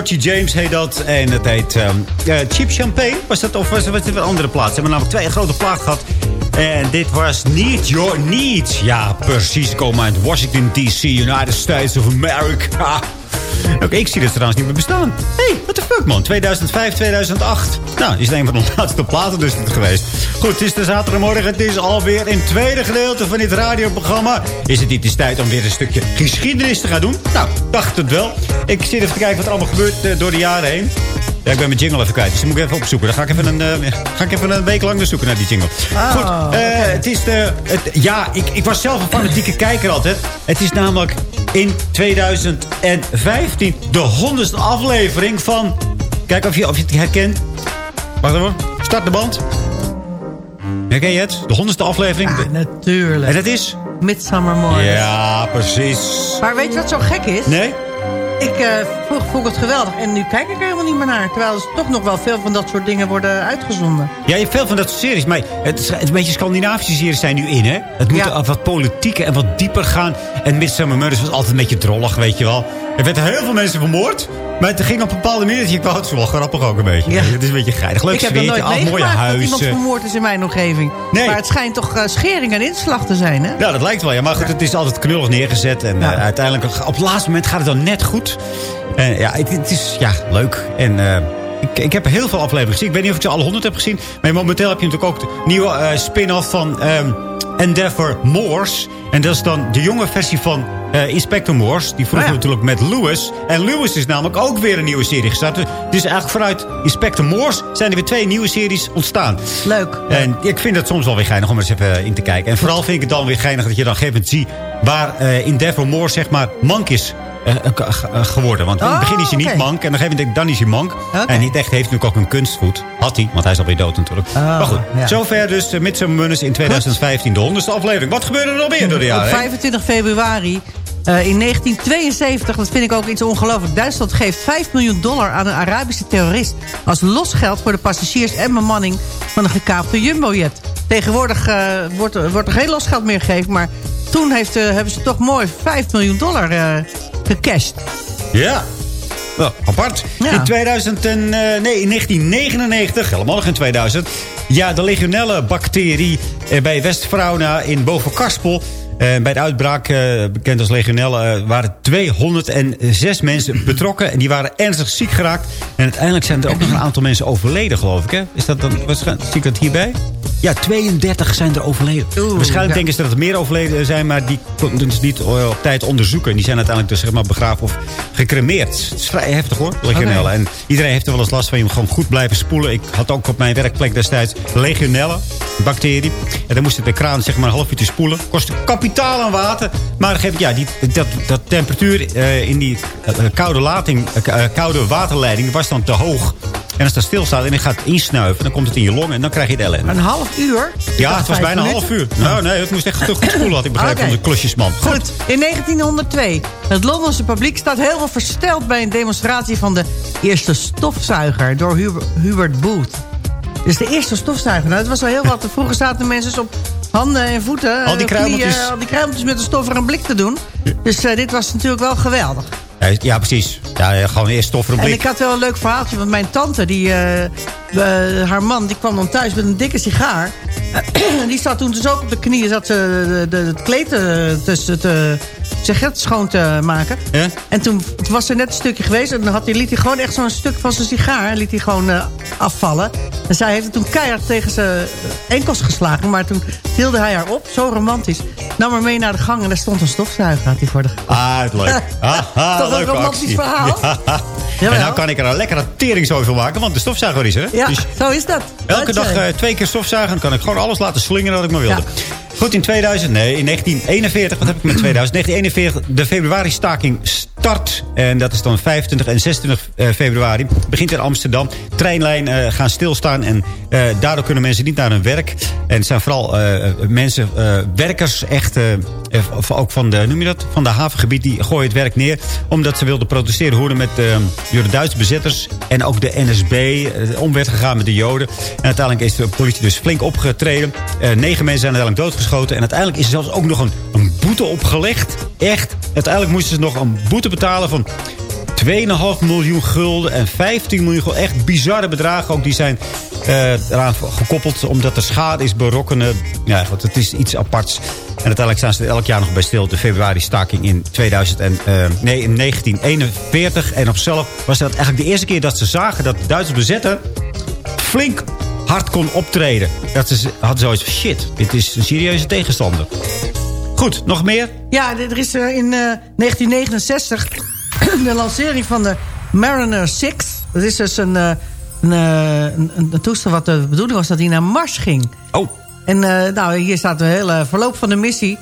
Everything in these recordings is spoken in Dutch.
Georgie James heet dat. En het heet eh, Cheap Champagne. Was dat, of was, dit een andere plaats? Ze hebben namelijk twee grote plaat gehad. En dit was Need Your Needs. Ja, precies. Komen uit Washington D.C., United States of America. Oké, ik zie dit trouwens niet meer bestaan. Hey, man. 2005, 2008. Nou, is het een van de laatste platen dus geweest. Goed, het is de zaterdagmorgen. Het is alweer in het tweede gedeelte van dit radioprogramma. Is het niet eens tijd om weer een stukje geschiedenis te gaan doen? Nou, dacht het wel. Ik zit even te kijken wat er allemaal gebeurt eh, door de jaren heen. Ja, ik ben mijn jingle even kwijt, dus die moet ik even opzoeken. Dan ga ik even een, eh, ga ik even een week lang naar zoeken naar die jingle. Goed, eh, het is de... Het, ja, ik, ik was zelf een fanatieke kijker altijd. Het is namelijk in 2015 de honderdste aflevering van... Kijk of je, of je het herkent. Wacht even, start de band. Herken je het? De honderdste aflevering. Ja, natuurlijk. En dat is? Midsummer Morning. Ja, precies. Maar weet je wat zo gek is? Nee? Ik uh, vroeg, vond het geweldig en nu kijk ik er helemaal niet meer naar. Terwijl er toch nog wel veel van dat soort dingen worden uitgezonden. Ja, je hebt veel van dat soort series. Maar het is, het is een beetje Scandinavische series zijn nu in, hè? Het moet Ja. wat politieker en wat dieper gaan. En Midsummer Murders was altijd een beetje drollig, weet je wel. Er werden heel veel mensen vermoord. Maar het ging op een bepaalde manier dat je... wou, Het is wel grappig ook een beetje. Ja. Het is een beetje geinig. Leuk ik heb sfeertje, nooit al mooie dat iemand huizen. vermoord is in mijn omgeving. Nee. Maar het schijnt toch eh, schering en inslag te zijn, hè? Ja, dat lijkt wel. Ja, maar goed, het is altijd knullig neergezet. En Ja. eh, uiteindelijk, op het laatste moment gaat het dan net goed. En ja, het, het is ja, leuk. En eh, ik, ik heb heel veel afleveringen gezien. Ik weet niet of ik ze alle honderd heb gezien. Maar momenteel heb je natuurlijk ook de nieuwe spin-off van ehm, Endeavour Morse. En dat is dan de jonge versie van eh, Inspector Morse. Die vroeger Oh ja. natuurlijk met Lewis. En Lewis is namelijk ook weer een nieuwe serie gestart. Dus eigenlijk vanuit Inspector Morse zijn er weer twee nieuwe series ontstaan. Leuk. En ik vind het soms wel weer geinig om er eens even in te kijken. En vooral vind ik het dan weer geinig dat je dan op een gegeven moment ziet... waar eh in Devil Moore zeg maar mank is eh, ge- geworden. Want in het Oh, begin is hij niet mank. En op een gegeven moment dan is hij mank. En niet echt heeft natuurlijk ook een kunstvoet. Had hij, want hij is alweer dood natuurlijk. maar goed, ja. zover dus uh, Midsummer in 2015. De honderdste aflevering. Wat gebeurde er nog meer door de Op jaren heen? 25 februari eh, in 1972, dat vind ik ook iets ongelooflijk... Duitsland geeft 5 miljoen dollar aan een Arabische terrorist... als losgeld voor de passagiers en bemanning van een gekaapte jumbojet. Tegenwoordig eh, wordt, er- wordt er geen losgeld meer gegeven... maar toen heeft, eh, hebben ze toch mooi 5 miljoen dollar eh gecashed. Ja. Apart. Ja. In 2000 en, eh, nee, in 1999, helemaal nog in 2000... Ja, de legionelle-bacterie eh, bij West-Frauna in Bovenkarspel... eh, bij de uitbraak, eh, bekend als legionelle, eh, waren 206 mensen betrokken. En die waren ernstig ziek geraakt. En uiteindelijk zijn er ook nog een aantal mensen overleden, geloof ik. Hè? Is dat dan, waarschijnlijk- zie ik dat hierbij? Ja, 32 zijn er overleden. Oeh, Waarschijnlijk ja. denken ze dat er meer overleden zijn... maar die konden ze niet eh, op tijd onderzoeken. En die zijn uiteindelijk dus zeg maar, begraven of gecremeerd. Het is vrij heftig hoor, legionella. Oké. En iedereen heeft er wel eens last van. Je moet gewoon goed blijven spoelen. Ik had ook op mijn werkplek destijds legionella, bacterie. En dan moest het bij kraan zeg maar een half uurtje spoelen. Kostte kapitaal aan water. Maar ja, die, dat, dat temperatuur eh, in die eh, koude, lating, eh, koude waterleiding was dan te hoog. En als dat stilstaat en je gaat insnuiven, dan komt het in je longen en dan krijg je de ellende. Een half uur? Ja, het was bijna een half uur. Nou, nee, het moest echt goed spoelen, had ik begrepen, Oké. van de klusjesman. Goed, in 1902. Het Londense publiek staat helemaal versteld bij een demonstratie van de eerste stofzuiger door Hubert, Booth. Dus de eerste stofzuiger. Nou, het was al heel wat. Vroeger zaten mensen op handen en voeten. Al die eh, kruimeltjes. knieën, al die kruimeltjes met een stoffer en blik te doen. Dus eh, dit was natuurlijk wel geweldig. Ja, Ja, precies. Ja, gewoon eerst stof voor een En blik. ik had wel een leuk verhaaltje, want mijn tante, die, eh, haar man, die kwam dan thuis met een dikke sigaar. die zat toen dus ook op de knieën, zat ze de, de, het kleed tussen te, je het, schoon te maken. Ja? En toen was er net een stukje geweest en dan had hij, liet hij gewoon echt zo'n stuk van zijn sigaar, liet hij gewoon eh, afvallen. En zij heeft het toen keihard tegen zijn enkels geslagen. Maar toen tilde hij haar op, zo romantisch. Nam haar mee naar de gang en daar stond een stofzuiger. Had hij voor de... Ah, het leuk. Ah, Toch een romantisch actie. verhaal? Ja. Jawel. En nou kan ik er een lekkere tering zo van maken, want de stofzuiger is er. hè? Ja, Dus zo is dat. elke dag eh, twee keer stofzuigen. Dan kan ik gewoon alles laten slingeren wat ik maar wilde. Ja. Goed, in 2000, nee, in 1941, wat heb ik met 2000? 1941, de februari-staking start. En dat is dan 25 en 26 eh, februari. Begint in Amsterdam. Treinlijnen eh, gaan stilstaan en eh, daardoor kunnen mensen niet naar hun werk. En het zijn vooral mensen, werkers, echt, ook van de, noem je dat, van de havengebied, die gooien het werk neer. Omdat ze wilden protesteren er met door de Duitse bezetters en ook de NSB om werd gegaan met de Joden. En uiteindelijk is de politie dus flink opgetreden. Negen mensen zijn uiteindelijk doodgeschoten. En uiteindelijk is er zelfs ook nog een, een boete opgelegd. Echt. Uiteindelijk moesten ze nog een boete betalen van 2,5 miljoen gulden en 15 miljoen gulden. Echt bizarre bedragen ook. Die zijn eh, eraan gekoppeld omdat er schade is berokkenen. Ja, goed, het is iets aparts. En uiteindelijk staan ze elk jaar nog bij stil. De februari-staking in, 2000 en, eh, nee, in 1941. En op zelf was dat eigenlijk de eerste keer dat ze zagen... dat de Duitse bezetter flink hard kon optreden. Dat ze hadden zoiets van, shit, dit is een serieuze tegenstander. Goed, nog meer? Ja, er is eh, in eh, 1969 de lancering van de Mariner 6. Dat is dus een, eh, een, eh, een, een, toestel wat de bedoeling was dat hij naar Mars ging. Oh, En eh, nou, hier staat de hele verloop van de missie.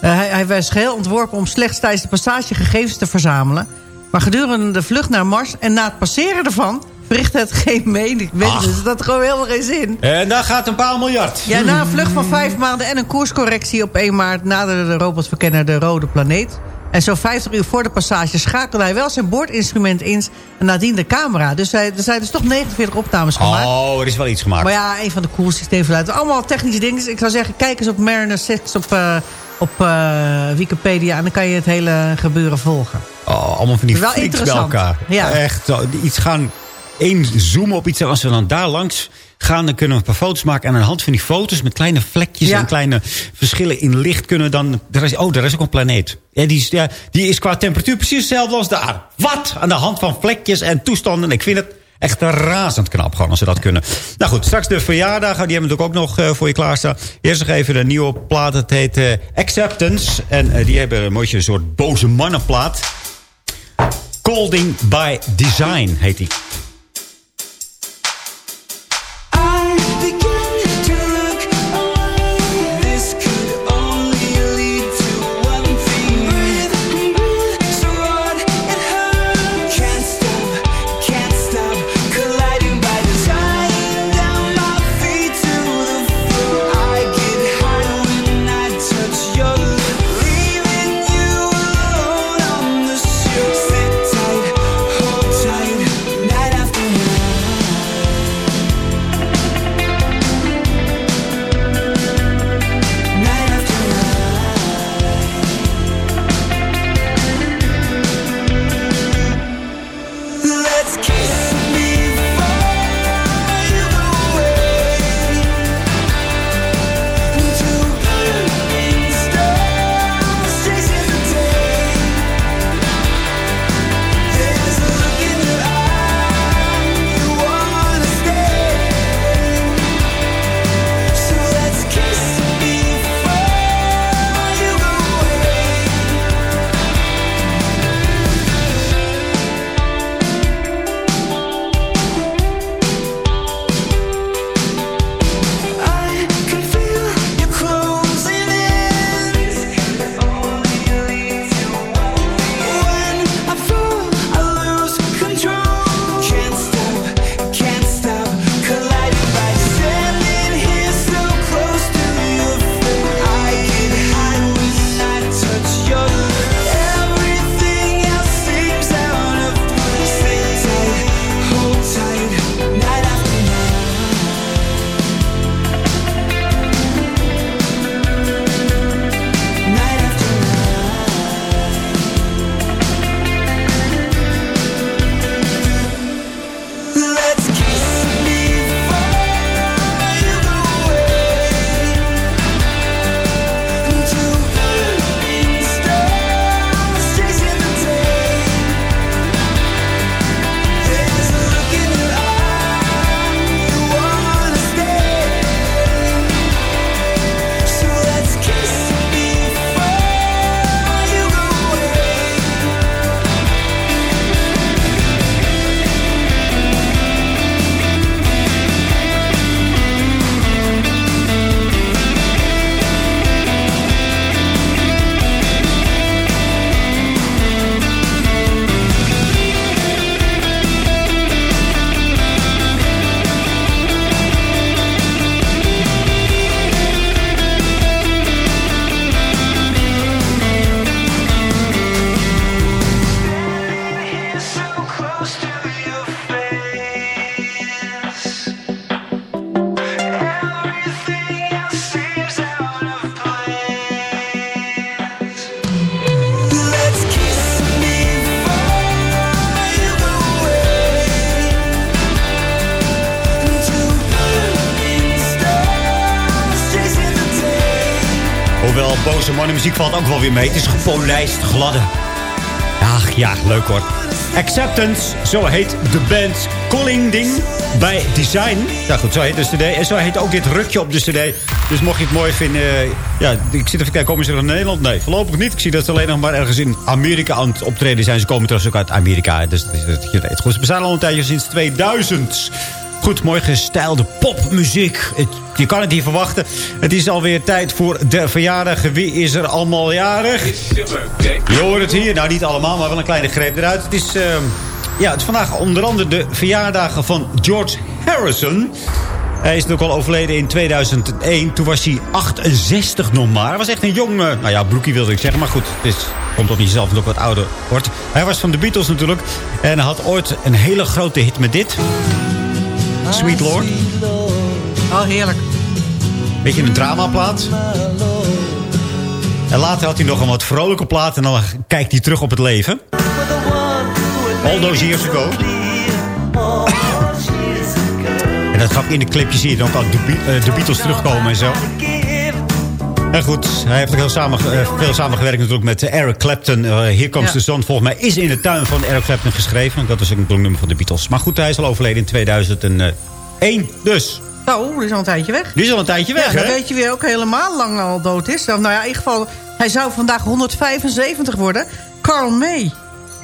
Eh, hij, hij was geheel ontworpen om slechts tijdens de passage gegevens te verzamelen. Maar gedurende de vlucht naar Mars en na het passeren ervan... verrichtte het geen mening. Dus dat had gewoon helemaal geen zin. en daar gaat een paar miljard. Ja, na een vlucht van vijf maanden en een koerscorrectie op 1 maart... naderde de robotverkenner de rode planeet. En zo'n 50 uur voor de passage schakelde hij wel zijn boordinstrument in... en nadien de camera. Dus hij, er zijn dus toch 49 opnames gemaakt. Oh, er is wel iets gemaakt. Maar ja, een van de coolste systemen. Allemaal technische dingen. Ik zou zeggen, kijk eens op Mariner 6 op, eh, op eh, Wikipedia... en dan kan je het hele gebeuren volgen. Oh, allemaal van die Wel bij interessant. elkaar. Ja. Echt, iets gaan één zoomen op iets. En als we dan daar langs gaan, dan kunnen we een paar foto's maken. En aan de hand van die foto's met kleine vlekjes Ja. en kleine verschillen in licht kunnen we dan... Er is, oh, daar is ook een planeet. Ja, die, is, ja, die is qua temperatuur precies hetzelfde als daar. Wat? Aan de hand van vlekjes en toestanden. Ik vind het echt razend knap gewoon als ze dat kunnen. Nou goed, straks de verjaardagen. Die hebben we natuurlijk ook nog eh, voor je klaarstaan. Eerst nog even een nieuwe plaat. Het heet eh, Acceptance. En eh, die hebben een mooie soort boze mannenplaat. Colding by Design heet die. Valt ook wel weer mee. Het is gepolijst, gladde. Ach ja, leuk hoor. Acceptance, zo heet de band Calling Ding bij Design. Ja goed, zo heet de cd. En zo heet ook dit rukje op de cd. Dus mocht je het mooi vinden... eh, ja, ik zit even kijken, komen ze nog in Nederland? Nee, voorlopig niet. Ik zie dat ze alleen nog maar ergens in Amerika aan het optreden zijn. Ze komen trouwens ook uit Amerika. Dus weet. Goed, ze bestaan al een tijdje sinds 2000. Goed, mooi gestylede popmuziek. Je kan het niet verwachten. Het is alweer tijd voor de verjaardag. Wie is er allemaal jarig? Je hoort het hier. Nou, niet allemaal, maar wel een kleine greep eruit. Het is, ehm, ja, het is vandaag onder andere de verjaardagen van George Harrison. Hij is natuurlijk al overleden in 2001. Toen was hij 68 nog maar. Hij was echt een jong... eh, nou ja, broekie wilde ik zeggen. Maar goed, het is, komt tot niet zelf nog wat ouder wordt. Hij was van de Beatles natuurlijk. En had ooit een hele grote hit met dit. Sweet Lord. Oh, heerlijk. Beetje een dramaplaat. En later had hij nog een wat vrolijke plaat. En dan kijkt hij terug op het leven. All those years ago. En dat gaf in de clipje zie je dan ook al de, Be- eh, de Beatles terugkomen en zo. En goed, hij heeft ook heel samen, eh, veel samengewerkt natuurlijk met eh, Eric Clapton. Eh Hier komt Ja. de zon. Volgens mij is in de tuin van Eric Clapton geschreven. Dat is ook een nummer van de Beatles. Maar goed, hij is al overleden in 2001. Dus, Zo, die is al een tijdje weg. die is al een tijdje weg, ja, hè? dan weet je weer ook helemaal lang al dood is. Nou ja, in ieder geval, hij zou vandaag 175 worden. Karl May.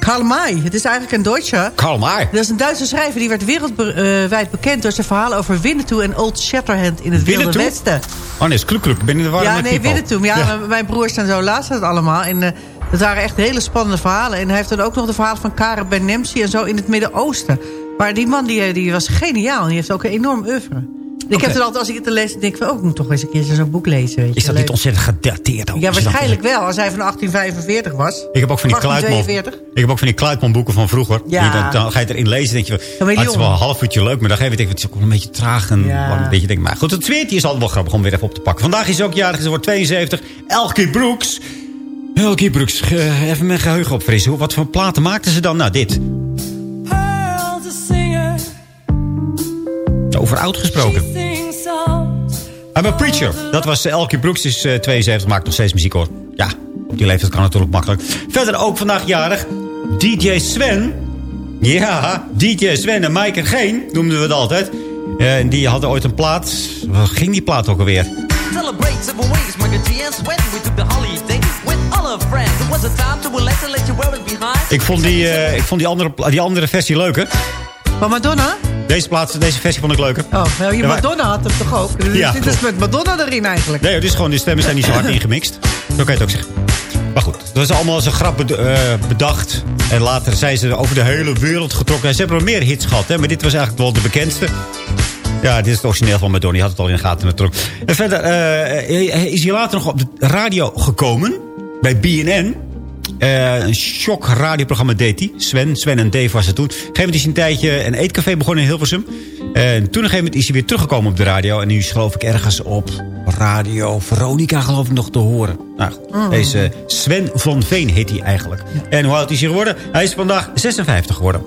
Karl May, het is eigenlijk een Duitser. Karl Maar. Dat is een Duitse schrijver die werd wereldwijd bekend... door zijn verhalen over Winnetou en Old Shatterhand in het Wilde? Westen. Oh nee, is kluk kluk. Ik ben in de war Ja, nee. Winnetou. Ja, Ja. mijn broers en zo lazen het allemaal. En eh, dat waren echt hele spannende verhalen. En hij heeft dan ook nog de verhalen van Karen Ben Nemsi en zo in het Midden-Oosten. Maar die man die, eh, die was geniaal. Die heeft ook een enorm oeuvre. Ik heb het altijd, als ik het lees, denk ik van... oh, ik moet toch eens een keer zo'n boek lezen. Weet je. Is dat Leuk. niet ontzettend gedateerd? ook? Ja, waarschijnlijk wel. Als hij van 1845 was. Ik heb ook van die Kluitman. 1842. Ik heb ook van die Kluitman boeken van vroeger. Ja. Die, dan, dan ga je erin lezen denk je... ah, het is wel een half uurtje leuk, maar dan ga je weer denken... het is ook wel een beetje traag. En Ja. beetje denk, maar goed, het zweertje is altijd wel grappig om weer even op te pakken. Vandaag is ook jarig, ze wordt 72. Elkie Brooks. Elkie Brooks, even mijn geheugen opfrissen. Hoe- Wat voor platen maakten ze dan? Nou, dit. Over oud gesproken. I'm a Preacher. Dat was eh, Elkie Brooks, is eh, 72, maakt nog steeds muziek hoor. Ja, op die leeftijd kan het natuurlijk makkelijk. Verder ook vandaag jarig DJ Sven. Ja, DJ Sven en Mike en Geen noemden we het altijd. Eh, en die hadden ooit een plaat. Waar ging die plaat ook alweer? Celebrate several ways, and. We took the holiday with all our friends. It was a time to relax and let you wear it behind. Ik vond die, eh, ik vond die, andere, die andere versie leuker. Van Madonna? Deze, plaat, deze versie vond ik leuker. Oh, nou, je Ja, maar- Madonna had hem toch ook? Dus Ja, dit is met Madonna erin eigenlijk. Nee, dus gewoon, die stemmen zijn niet zo hard ingemixt. Zo kan je het ook zeggen. Maar goed, dat is allemaal als een grap eh, bedacht. En later zijn ze over de hele wereld getrokken. Ze hebben wel meer hits gehad, hè, maar dit was eigenlijk wel de bekendste. Ja, dit is het origineel van Madonna. Die had het al in de gaten natuurlijk. En verder eh, is hij later nog op de radio gekomen. Bij BNN. Eh, een shock radioprogramma deed hij. Sven, Sven en Dave was het toen. Op een gegeven moment is hij een tijdje een eetcafé begonnen in Hilversum. En toen op een gegeven moment is hij weer teruggekomen op de radio. En nu is geloof ik ergens op radio Veronica geloof ik nog te horen. Nou, goed, deze Sven van Veen heet hij eigenlijk. En hoe oud is hij geworden? Hij is vandaag 56 geworden.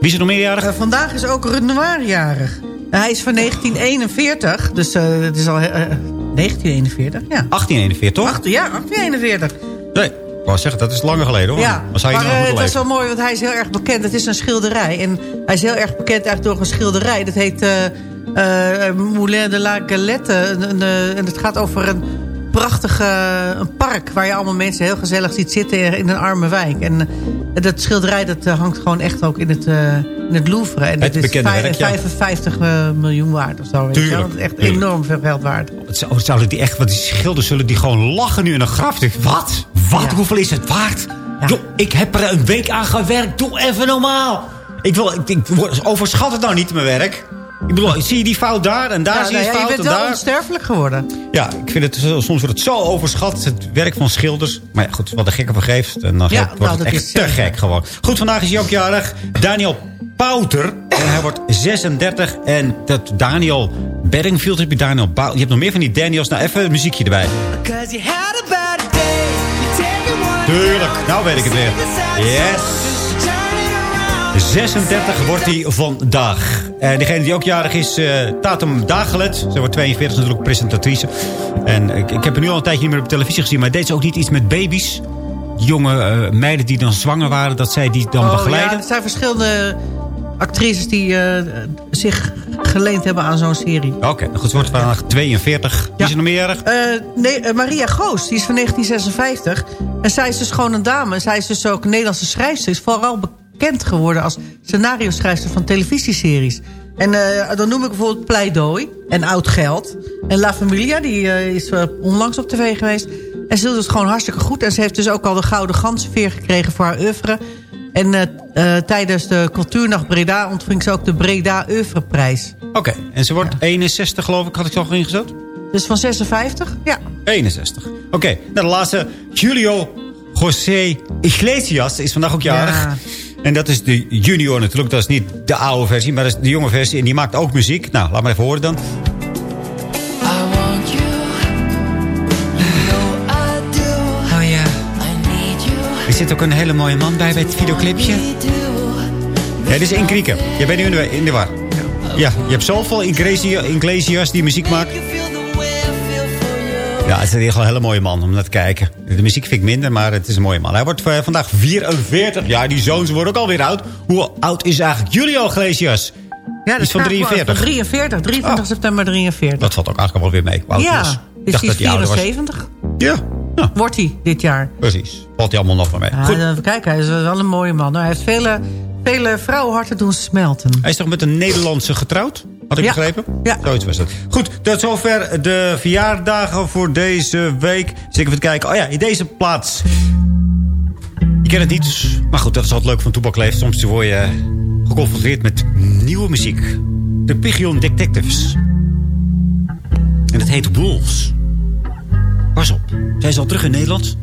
Wie is er nog meerjarig? Eh, vandaag is ook Renoir jarig. Hij is van 1941, dus eh, het is al eh, 1941. Ja. 1841, toch? Ja, 1841. Nee, ik wou zeggen, dat is langer geleden hoor. Ja, maar moeten het is wel mooi, want hij is heel erg bekend. Het is een schilderij. En hij is heel erg bekend eigenlijk door een schilderij. Dat heet eh, eh, Moulin de la Galette. Eh, En het gaat over een prachtige een park... waar je allemaal mensen heel gezellig ziet zitten in een arme wijk. En dat schilderij dat hangt gewoon echt ook in het, in het Louvre. En Het is bekende vijf- werk, ja. 55 eh, miljoen waard of zo. Weet je. Tuurlijk, Dat is echt tuurlijk. enorm veel geld waard. Zou- zouden die echt, want die schilders zullen die gewoon lachen nu in een graf. Wat? Wat? Ja. Hoeveel is het waard? Ja. Ik heb er een week aan gewerkt. Doe even normaal. Ik, wil, ik, ik overschat het nou niet, mijn werk. Ik bedoel, zie je die fout daar en daar Ja, zie je nou die ja, je fout bent en wel daar. onsterfelijk geworden. Ja, ik vind het, soms wordt het zo overschat, het werk van schilders. Maar ja, goed, wat de gekke vergeeft. En dan Ja, wordt nou, het echt te gek gewoon. Goed, vandaag is hij ook jarig. Daniel Pouter. En hij wordt 36. En dat Daniel Bedingfield heb je Daniel Je hebt nog meer van die Daniels. Nou, even een muziekje erbij. Cause you had a bad day. You take it one Tuurlijk, nou weet ik het weer. Yes. 36 wordt hij vandaag. En degene die ook jarig is, eh Tatum Dagelet. Ze wordt 42, is natuurlijk presentatrice. En ik, ik heb haar nu al een tijdje niet meer op televisie gezien. Maar deed ze ook niet iets met baby's? Jonge eh, meiden die dan zwanger waren, dat zij die dan Oh, begeleiden? ja, er zijn verschillende actrices die eh, zich geleend hebben aan zo'n serie. Oké, goed, ze wordt vandaag 42. Ja. Is er nog? Eh, nee, eh, Maria Goos, die is van 1956. En zij is dus gewoon een dame. En zij is dus ook een Nederlandse schrijfster. Is vooral bekend geworden als scenario-schrijfster van televisieseries. En eh, dan noem ik bijvoorbeeld Pleidooi en Oud Geld. En La Familia, die is onlangs op tv geweest. En ze doet het gewoon hartstikke goed. En ze heeft dus ook al de Gouden Ganzenveer gekregen voor haar oeuvre. En eh, eh, tijdens de Cultuurnacht Breda ontving ze ook de Breda Oeuvreprijs. Oké, en ze wordt 61 geloof ik, had ik al ingezet? Dus van 56? Ja. 61. Oké, nou, de laatste. Julio José Iglesias is vandaag ook jarig. Ja. En dat is de junior natuurlijk. Dat is niet de oude versie, maar dat is de jonge versie. En die maakt ook muziek. Nou, laat maar even horen dan. Er zit ook een hele mooie man bij bij het videoclipje. Ja, dit is Inkrieke. Je bent nu in de, in de war. Ja, je hebt zoveel Iglesias, Iglesias die muziek maakt. Ja, het is in ieder geval een hele mooie man om naar te kijken. De muziek vind ik minder, maar het is een mooie man. Hij wordt eh, vandaag 44. Ja, die zoons worden ook alweer oud. Hoe oud is eigenlijk Julio Iglesias? Ja, Die is van staat gewoon 43. Van 43, 23 Oh. september 43. Dat valt ook eigenlijk wel weer mee. Oud is. ja, Ik dus dacht die dat is hij ouder was. 74. Ja, Wordt hij dit jaar. precies. Valt hij allemaal nog wel mee. Ja, Goed. even kijken, hij is wel een mooie man. Hij heeft vele, vele vrouwenharten doen smelten. Hij is toch met een Nederlandse getrouwd? Had ik Ja. begrepen? Ja. Zoiets was het. Goed, tot zover de verjaardagen voor deze week. Zeker even te kijken. Oh ja, in deze plaats. Je kent het niet, dus- maar goed, dat is altijd leuk van Toepak Leeft. Soms word je geconfronteerd met nieuwe muziek. De Pigeon Detectives. En het heet Wolves. Pas op, zijn ze al terug in Nederland?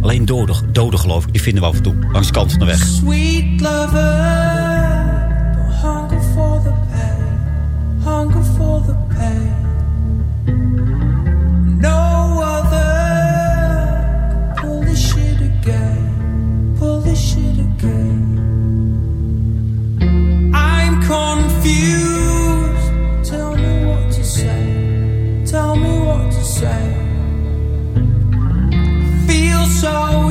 Alleen doden, doden geloof ik, die vinden we af en toe. Langs de kant van de weg. Sweet lover, hunger for the pain, hunger for the pain. No other pull this shit again, pull this shit again. I'm confused. Tell me what to say. Tell me what to say. so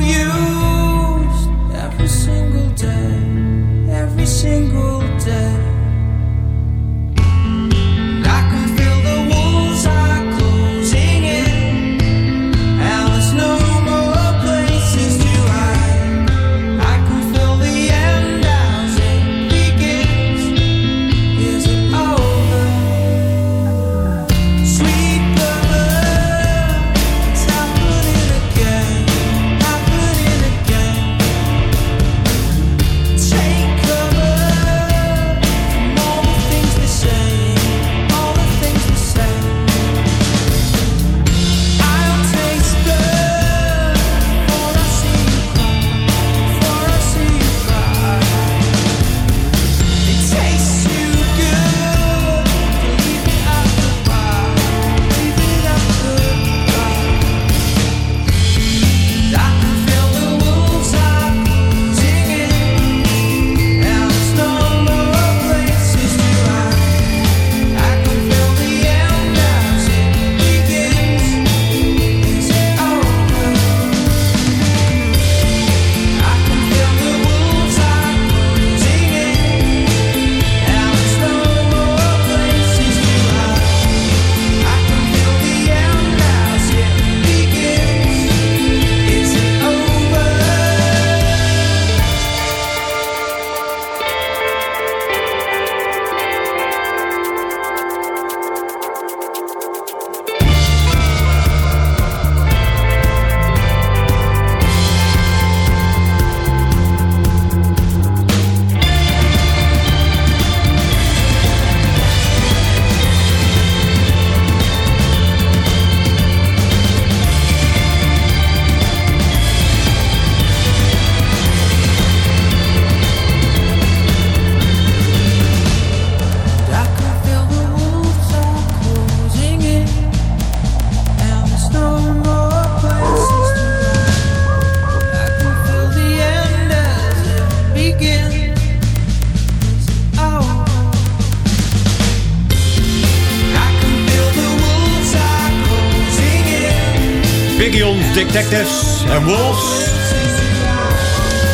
Detectives en Wolves.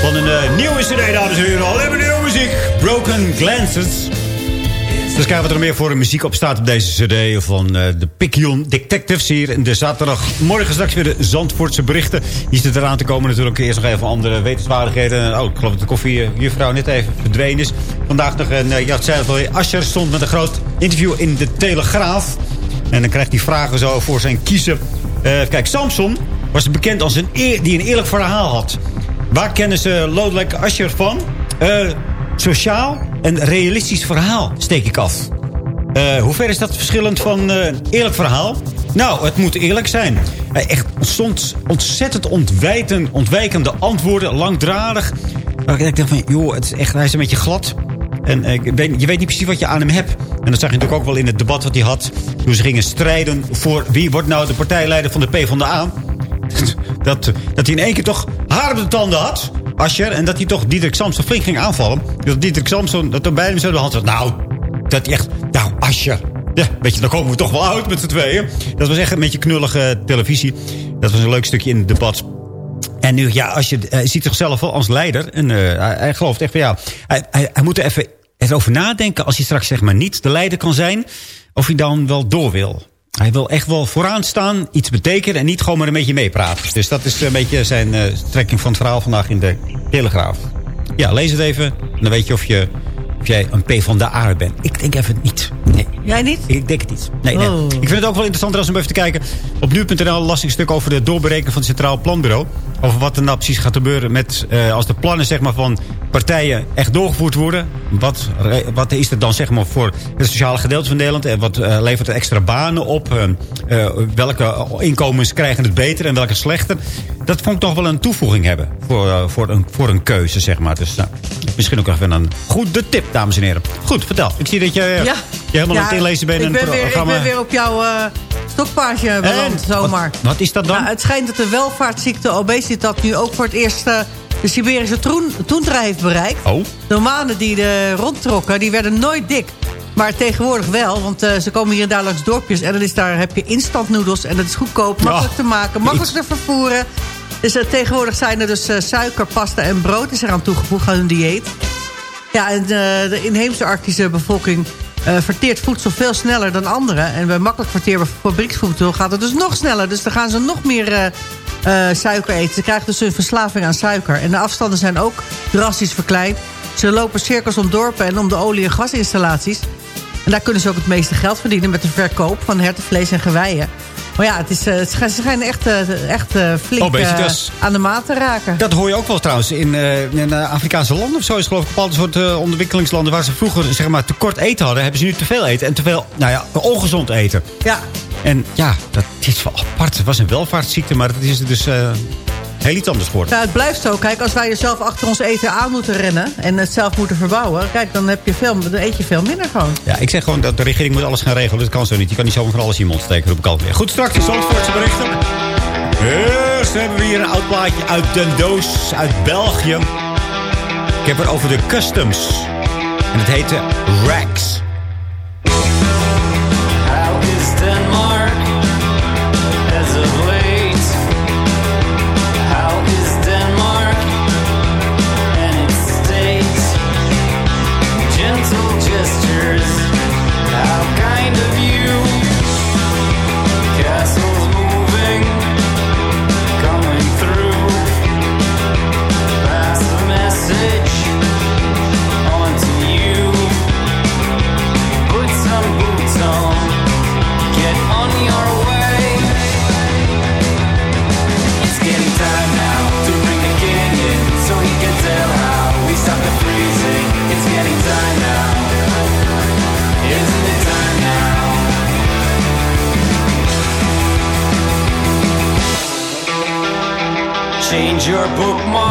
Van een eh, nieuwe cd, dames en heren. Alleen maar nieuwe muziek. Broken Glances. Dus kijken wat er meer voor muziek op staat op deze cd van eh, de Pickion Detectives hier in de zaterdagmorgen. Straks weer de Zandvoortse berichten. Die zitten eraan te komen natuurlijk. Eerst nog even andere wetenswaardigheden. Oh, ik geloof dat de koffiejuffrouw net even verdwenen is. Vandaag nog een, uh, ja, het zei het al, Ascher stond met een groot interview in de Telegraaf. En dan krijgt hij vragen zo voor zijn kiezen. Eh, kijk, Samson was bekend als een eer, die een eerlijk verhaal had. Waar kennen ze Lodewijk Asscher van? Eh, sociaal en realistisch verhaal, steek ik af. Eh, hoe ver is dat verschillend van eh, eerlijk verhaal? Nou, het moet eerlijk zijn. Hij echt soms ontzettend ontwijten, ontwijkende antwoorden, langdradig. Ik dacht van, joh, het is echt, hij is een beetje glad. En ik je weet niet precies wat je aan hem hebt. En dat zag je natuurlijk ook wel in het debat wat hij had. Toen ze gingen strijden voor wie wordt nou de partijleider van de PvdA. Dat, dat hij in één keer toch haar op de tanden had. Ascher. En dat hij toch Diederik Samson flink ging aanvallen. Dat Diederik Samson dat er bij hem zo de hand had. Nou, dat hij echt... Nou, Ascher. Ja, weet je, dan komen we toch wel uit met z'n tweeën. Dat was echt een beetje knullige televisie. Dat was een leuk stukje in het debat. En nu, ja, als je hij ziet zichzelf wel als leider. En eh, hij, gelooft echt van ja. Hij, hij, moet er even over nadenken. Als hij straks zeg maar niet de leider kan zijn. Of hij dan wel door wil. Hij wil echt wel vooraan staan, iets betekenen en niet gewoon maar een beetje meepraten. Dus dat is een beetje zijn eh, strekking van het verhaal vandaag in de Telegraaf. Ja, lees het even. Dan weet je of, je, of jij een P van de A bent. Ik denk even niet. Nee. Jij niet? Ik denk het niet. Nee, nee. Oh. Ik vind het ook wel interessant als om even te kijken. Op nu.nl las ik een stuk over de doorberekening van het Centraal Planbureau. Over wat er nou precies gaat gebeuren met, eh, als de plannen zeg maar, van partijen echt doorgevoerd worden. Wat, re- wat is er dan zeg maar, voor het sociale gedeelte van Nederland? En wat eh, levert het extra banen op? Eh, eh, welke inkomens krijgen het beter en welke slechter? Dat vond ik toch wel een toevoeging hebben voor, eh, voor, een, voor een keuze, zeg maar. Dus nou, misschien ook even een goede tip, dames en heren. Goed, vertel. Ik zie dat je, eh, Ja. je helemaal aan het Ja, inlezen bent in ik ben, weer, ik programma. ben weer op jouw eh stokpaardje beland, zomaar. Wat, wat is dat dan? Nou, het schijnt dat de welvaartsziekte obesitas nu ook voor het eerst eh, de Siberische toendra heeft bereikt. Oh. De manen die er rondtrokken, die werden nooit dik. Maar tegenwoordig wel, want eh, ze komen hier en daar langs dorpjes... en dan is daar, heb je instantnoedels en dat is goedkoop, makkelijk te maken... makkelijk te vervoeren. Dus eh, tegenwoordig zijn er dus eh, suiker, pasta en brood is eraan toegevoegd aan hun dieet. Ja, en de inheemse arctische bevolking verteert voedsel veel sneller dan anderen. En bij makkelijk verteerbaar fabrieksvoedsel gaat het dus nog sneller. Dus dan gaan ze nog meer eh, eh, suiker eten. Ze krijgen dus een verslaving aan suiker. En de afstanden zijn ook drastisch verkleind. Ze lopen cirkels om dorpen en om de olie- en gasinstallaties. En daar kunnen ze ook het meeste geld verdienen met de verkoop van hertenvlees en geweien. Maar ja, het is, eh, ze schijnen- echt, eh, echt eh, flink eh, aan de maat te raken. Dat hoor je ook wel trouwens. In, eh, in Afrikaanse landen of zo is geloof ik bepaalde soort eh, ontwikkelingslanden... waar ze vroeger zeg maar, tekort eten hadden... hebben ze nu te veel eten. En te veel, nou ja, ongezond eten. Ja, En ja, dat is wel apart. Het was een welvaartsziekte, maar dat is dus eh, heel iets anders geworden. Nou, het blijft zo. Kijk, als wij er zelf achter ons eten aan moeten rennen... en het zelf moeten verbouwen... kijk, dan, heb je veel, dan eet je veel minder gewoon. Ja, ik zeg gewoon dat de regering moet alles gaan regelen. Dat kan zo niet. Je kan niet zomaar van alles in je mond steken. roep ik altijd weer. Goed, straks de Zandvoortse berichten. Eerst hebben we hier een oud plaatje uit Den Doos, uit België. Ik heb het over de Customs. En het heette Rax. Change your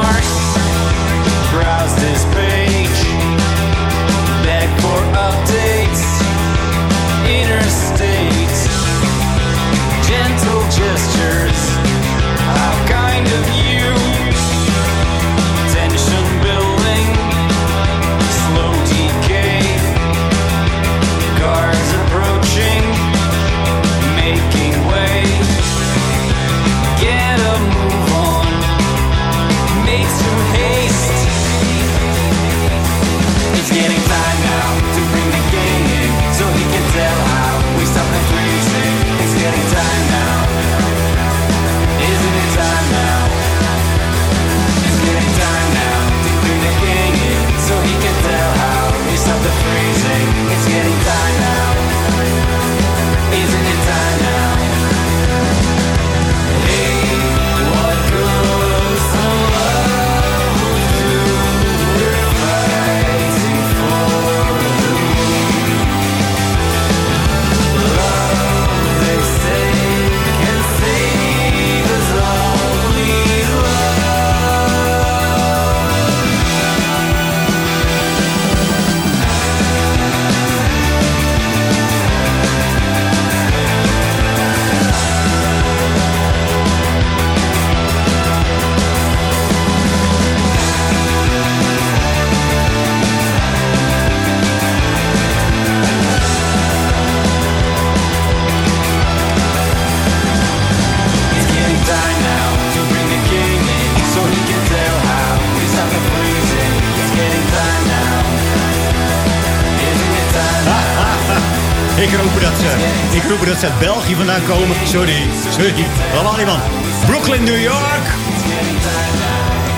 België vandaan komen. Sorry, sorry. Allemaal niemand. Brooklyn, New York.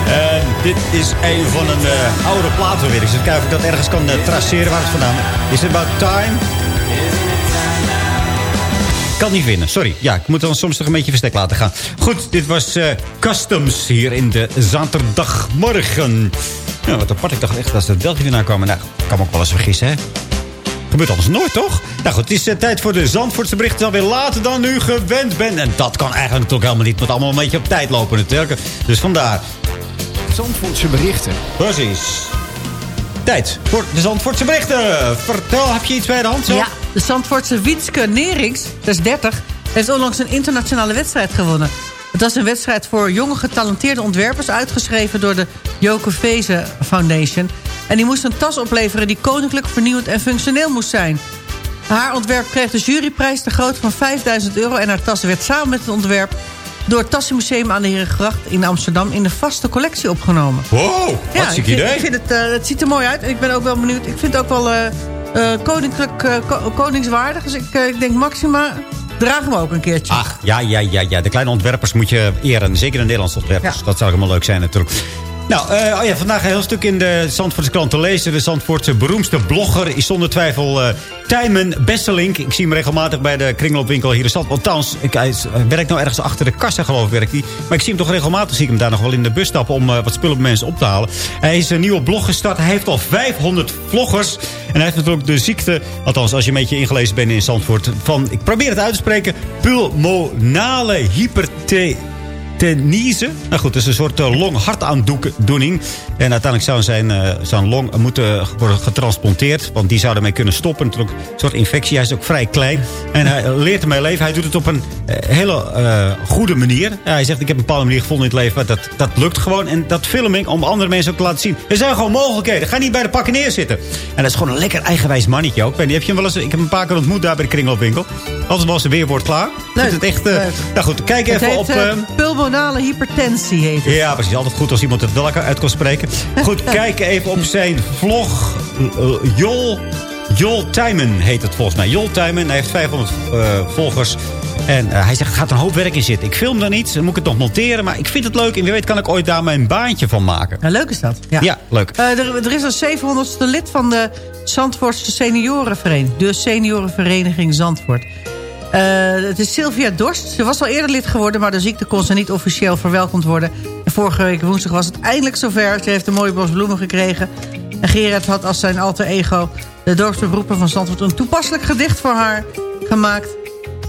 En dit is een van een eh, oude plaat weer. Ik zit kijken of ik dat ergens kan eh, traceren waar het vandaan is. It about time? Kan niet vinden, sorry. Ja, ik moet dan soms toch een beetje verstek laten gaan. Goed, dit was eh, Customs hier in de zaterdagmorgen. Ja, wat apart. Ik dacht echt dat ze België vandaan kwamen. Nou, kan me ook wel eens vergissen, hè? Gebeurt anders nooit, toch? Nou goed, het is eh, tijd voor de Zandvoortse berichten. Alweer later dan u gewend bent. En dat kan eigenlijk toch helemaal niet. Het moet allemaal een beetje op tijd lopen natuurlijk. Dus vandaar. Zandvoortse berichten. Precies. Tijd voor de Zandvoortse berichten. Vertel, heb je iets bij de hand? Zo? Ja, de Zandvoortse Wietske Nerings, dat is 30... heeft onlangs een internationale wedstrijd gewonnen. Het was een wedstrijd voor jonge getalenteerde ontwerpers... uitgeschreven door de Joke Vezen Foundation. En die moest een tas opleveren die koninklijk, vernieuwend en functioneel moest zijn. Haar ontwerp kreeg de juryprijs de grootte van 5000 euro... en haar tas werd samen met het ontwerp... door het Tassenmuseum aan de Herengracht in Amsterdam... in de vaste collectie opgenomen. Wow, Ja, ik vind, idee. ik vind het, eh, het ziet er mooi uit. En ik ben ook wel benieuwd. Ik vind het ook wel eh, eh, koninklijk, ko- koningswaardig. Dus ik, ik denk Maxima, draag hem ook een keertje. Ach, ja, ja, ja, ja. De kleine ontwerpers moet je eren. Zeker de Nederlandse ontwerpers. Ja. Dat zou helemaal leuk zijn natuurlijk. Nou, eh, oh ja, vandaag een heel stuk in de Zandvoortse krant te lezen. De Zandvoortse beroemdste blogger is zonder twijfel eh Tijmen Besselink. Ik zie hem regelmatig bij de kringloopwinkel hier in Zandvoort. Althans, ik, hij werkt nou ergens achter de kassa geloof ik. Maar ik zie hem toch regelmatig, zie ik hem daar nog wel in de bus stappen... om eh, wat spullen bij mensen op te halen. Hij is een nieuwe blog gestart. Hij heeft al 500 vloggers. En hij heeft natuurlijk de ziekte, althans als je een beetje ingelezen bent in Zandvoort... van, ik probeer het uit te spreken, pulmonale hyperte tenise. Nou goed, het is een soort uh, long-hartaandoening. En uiteindelijk zou zijn, eh, zijn long moeten worden getransplanteerd. Want die zou ermee kunnen stoppen. Natuurlijk een soort infectie. Hij is ook vrij klein. En hij leert ermee leven. Hij doet het op een eh, hele eh, goede manier. Hij zegt, ik heb een bepaalde manier gevonden in het leven. Maar dat, dat lukt gewoon. En dat film ik om andere mensen ook te laten zien. Er zijn gewoon mogelijkheden. Ga niet bij de pakken neerzitten. En dat is gewoon een lekker eigenwijs mannetje ook. Niet, heb je hem wel eens, ik heb hem een paar keer ontmoet daar bij de kringloopwinkel. Altijd was er weer wordt klaar. Leuk, vind het echt... eh, nou goed, kijk het even op... eh, eh, pulmonale hypertensie heet het. ja, precies. Altijd goed als iemand het wel uit kan spreken. Goed, kijk even op zijn vlog. Uh, Jol, Jol Tijmen heet het volgens mij. Jol Tijmen, hij heeft 500 eh, volgers. En eh, hij zegt, er gaat een hoop werk in zitten. Ik film dan iets, dan moet ik het nog monteren. Maar ik vind het leuk en wie weet kan ik ooit daar mijn baantje van maken. Ja, leuk is dat. Ja, Ja, leuk. Eh, er, er is een 700ste lid van de Zandvoortse seniorenvereniging. De seniorenvereniging Zandvoort. Eh, het is Sylvia Dorst. Ze was al eerder lid geworden, maar de ziekte kon ze niet officieel verwelkomd worden. En vorige week woensdag was het eindelijk zover. Ze heeft een mooie bos bloemen gekregen. En Gerard had als zijn alter ego de dorpsberoepen van Zandvoort... een toepasselijk gedicht voor haar gemaakt.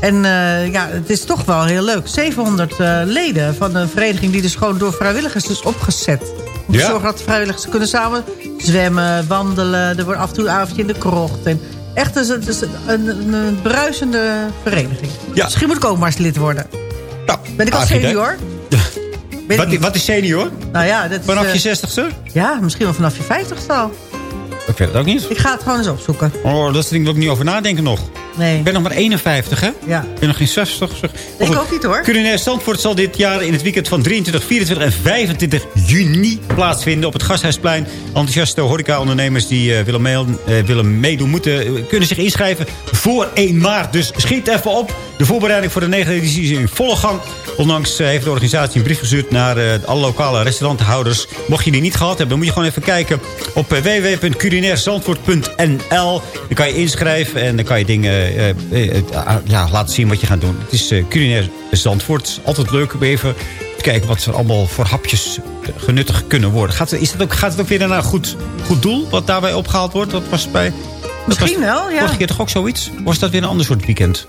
En eh, ja, het is toch wel heel leuk. 700 eh, leden van een vereniging die dus gewoon door vrijwilligers is opgezet. Om te Ja. zorgen dat de vrijwilligers kunnen samen zwemmen, wandelen. Er wordt af en toe een avondje in de krocht. En echt is is een, een, een bruisende vereniging. Ja. Misschien moet ik ook maar eens lid worden. Nou, Ben ik al senior? Wat, wat is senior? Nou ja, dat is, Vanaf eh, je 60ste? Ja, misschien wel vanaf je 50ste al. Ik weet het ook niet. Ik ga het gewoon eens opzoeken. Oh, dat ding wil ik niet over nadenken nog. Nee. Ik ben nog maar 51, hè? Ja. Ik ben nog geen 60. Zeg. Ik ook niet, hoor. Culinair Zandvoort zal dit jaar in het weekend van 23, 24 en 25 juni plaatsvinden op het Gasthuisplein. Enthousiaste horeca-ondernemers die eh, willen, eh, willen meedoen moeten, eh, kunnen zich inschrijven voor 1 maart. Dus schiet even op. De voorbereiding voor de negende editie is in volle gang. Ondanks heeft de organisatie een brief gestuurd naar alle lokale restauranthouders. Mocht je die niet gehad hebben, dan moet je gewoon even kijken op www.culinairzandvoort.nl. Dan kan je inschrijven en dan kan je dingen ja, laten zien wat je gaat doen. Het is eh, culinair Zandvoort. Altijd leuk om even te kijken wat er allemaal voor hapjes genuttigd kunnen worden. Gaat, het- is het ook, gaat het ook weer naar een goed, goed doel wat daarbij opgehaald wordt? Dat was bij... dat Misschien was wel, ja. Vorige keer toch ook zoiets? Was dat weer een ander soort weekend?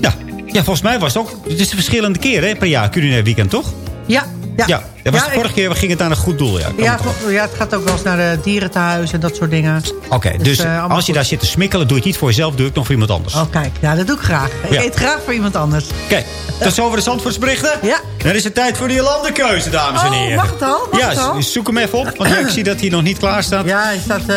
Ja, ja volgens mij was het ook... Het is een verschillende keer hè, per jaar, culinair weekend, toch? Ja, ja. Ja, dat was Ja, de vorige keer ging het naar een goed doel. Ja, Ja, het ja, het gaat ook wel eens naar de dierentehuis en dat soort dingen. Oké, Dus, dus, eh, als je goed. daar zit te smikkelen, doe je het niet voor jezelf, doe ik nog voor iemand anders. Oh, kijk. Ja, dat doe ik graag. Ik Ja. eet graag voor iemand anders. Kijk, tot zover de Zandvoortsberichten. Ja. Dan is het tijd voor die landenkeuze, dames en Oh, heren. mag het al? Mag ja, het al? zoek hem even op, want ja, ik zie dat hij nog niet klaar staat. Ja, hij staat, eh,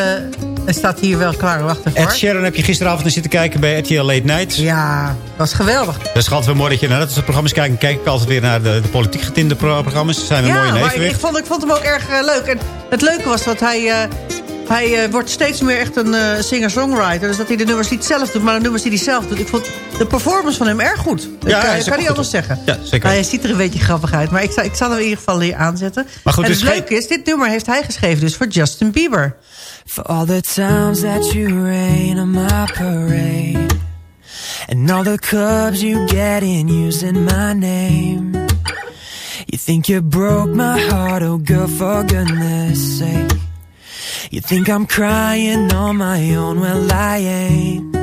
hij staat hier wel klaar. Wacht even Ed. Sheeran heb je gisteravond zitten kijken bij RTL Late Night. Ja, dat was geweldig. Dat is altijd weer mooi dat je naar dat soort programma's kijkt. Kijk ik altijd weer naar de, de politiek getinte pro- programma's. Dat zijn we mooi Ja, in maar ik, ik, vond, ik vond hem ook erg eh, leuk. En het leuke was dat hij... eh, Hij eh, wordt steeds meer echt een singer-songwriter. Dus dat hij de nummers niet zelf doet, maar de nummers die hij zelf doet. Ik vond de performance van hem erg goed. Ja, ik hij kan, niet anders zeggen. Ja, zeker. Hij ziet er een beetje grappig uit. Maar ik zal, ik zal hem in ieder geval hier aanzetten. Maar goed, en dus het leuke is, dit nummer heeft hij geschreven dus voor Justin Bieber. For all the times that you rain on my parade. And all the clubs you get in using my name. You think you broke my heart, oh girl, for goodness sake. You think I'm crying on my own, well I ain't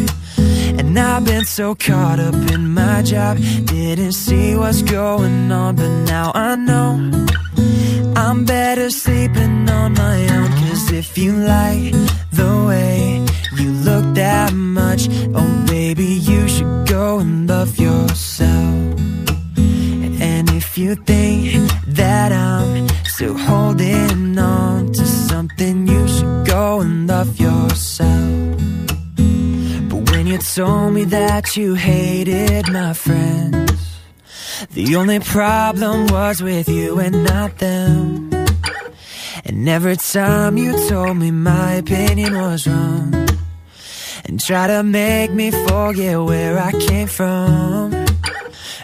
and I've been so caught up in my job Didn't see what's going on But now I know. I'm better sleeping on my own Cause if you like the way you look that much Oh baby you should go and love yourself. And if you think told me that you hated my friends, the only problem was with you and not them. And every time you told me my opinion was wrong, and try to make me forget where I came from.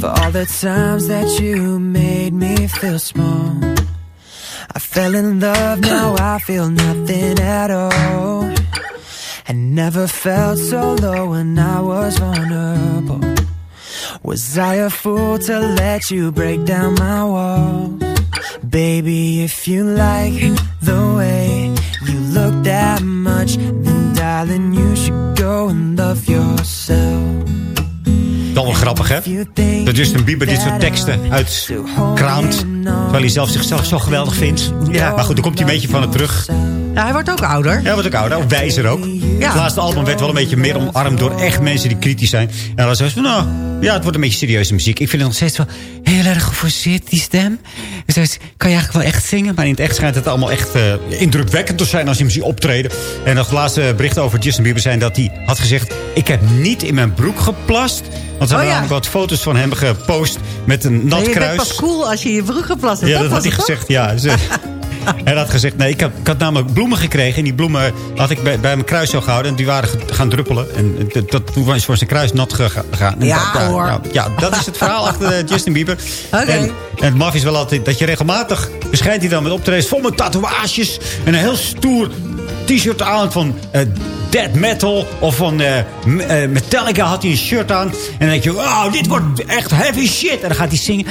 For all the times that you made me feel small. I fell in love, now I feel nothing at all. And never felt so low when I was vulnerable. Was I a fool to let you break down my walls? Baby, if you like the way you look that much, then darling, you should go and love yourself. Wel wel grappig, hè? Dat Justin Bieber dit soort teksten uitkraamt. Terwijl hij zelf zichzelf zo geweldig vindt. Ja. Maar goed, dan komt hij een beetje van het terug. Ja, hij wordt ook ouder. Ja, hij wordt ook ouder. Of wijzer ook. Het laatste album werd wel een beetje meer omarmd door echt mensen die kritisch zijn. En dan zei ze van, nou, ja, het wordt een beetje serieuze muziek. Ik vind het nog steeds wel heel erg geforceerd, die stem. Dus kan je eigenlijk wel echt zingen. Maar in het echt schijnt het allemaal echt eh, indrukwekkend te zijn als je hem ziet optreden. En het laatste bericht over Justin Bieber zijn dat hij had gezegd... ik heb niet in mijn broek geplast. Want ze Oh, hebben ja. namelijk wat foto's van hem gepost met een nat Nee, je bent kruis. pas cool als je je broek geplast hebt. Ja, dat, was had hij het, gezegd. Ja, Ze- hij had gezegd, nee, ik had, ik had namelijk bloemen gekregen. En die bloemen had ik bij, bij mijn kruis zo gehouden. En die waren gaan druppelen. En dat, toen was voor zijn kruis nat gega- gegaan. Ja, dat- hoor. Ja, ja, dat is het verhaal achter eh, Justin Bieber. Oké. En, en het maf is wel altijd dat je regelmatig... verschijnt hij dan met optredens vol met tatoeages. En een heel stoer t-shirt aan van eh, death metal. Of van eh, Metallica had hij een shirt aan. En dan denk je, wow, dit wordt echt heavy shit. En dan gaat hij zingen...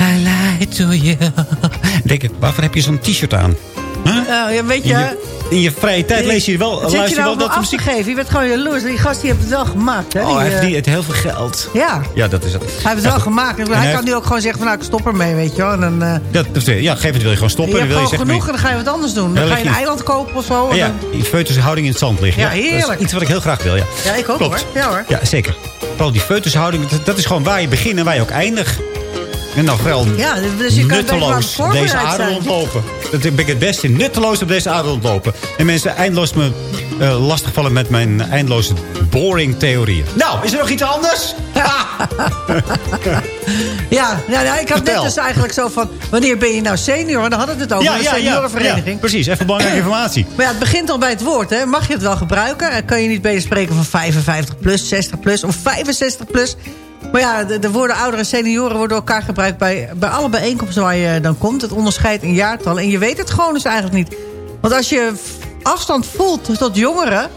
I lie to you. Dan denk ik, waarvoor heb je zo'n t-shirt aan? Huh? Nou, ja, weet In je... in je vrije tijd lees je wel, luister je je wel nou dat muziek. Je bent gewoon jaloers. Die gast die heeft het wel gemaakt. Hè? Oh, Die, hij heeft eh, die, het heel veel geld. Ja, Ja, dat is het. hij heeft het wel gemaakt. En hij kan nu ook gewoon zeggen van nou, ik stop ermee, weet je wel. En dan, eh, Dat, ja, geef het wil je gewoon stoppen. je hebt wil je genoeg en dan ga je wat anders doen. Dan ga je een eiland kopen of zo. en ja, dan- foetushouding in het zand liggen. Ja, Dat is heerlijk. iets wat ik heel graag wil, ja. Ja, ik ook Klopt. hoor. Ja hoor. Ja, zeker. Vooral die foetushouding, dat, dat is gewoon waar je begint en waar je ook eindigt. En dan vooral Ja, dus je kan nutteloos voorbereid deze aarde zijn. rondlopen. Dat ben ik het beste. Nutteloos op deze aarde rondlopen. En mensen eindeloos me eh, lastigvallen met mijn eindeloze boring theorieën. Nou, is er nog iets anders? Ja, ja, ja, ik had net dus eigenlijk zo van... wanneer ben je nou senior? En dan hadden we het over, een seniorenvereniging. ja, precies. Even belangrijke informatie. Maar ja, het begint al bij het woord. Hè. Mag je het wel gebruiken? En kan je niet beter spreken van 55 plus, 60 plus of 65 plus? Maar ja, de, de woorden ouderen en senioren worden elkaar gebruikt... Bij, bij alle bijeenkomsten waar je dan komt. Het onderscheidt in jaartallen. En je weet het gewoon dus eigenlijk niet. Want als je afstand voelt tot jongeren...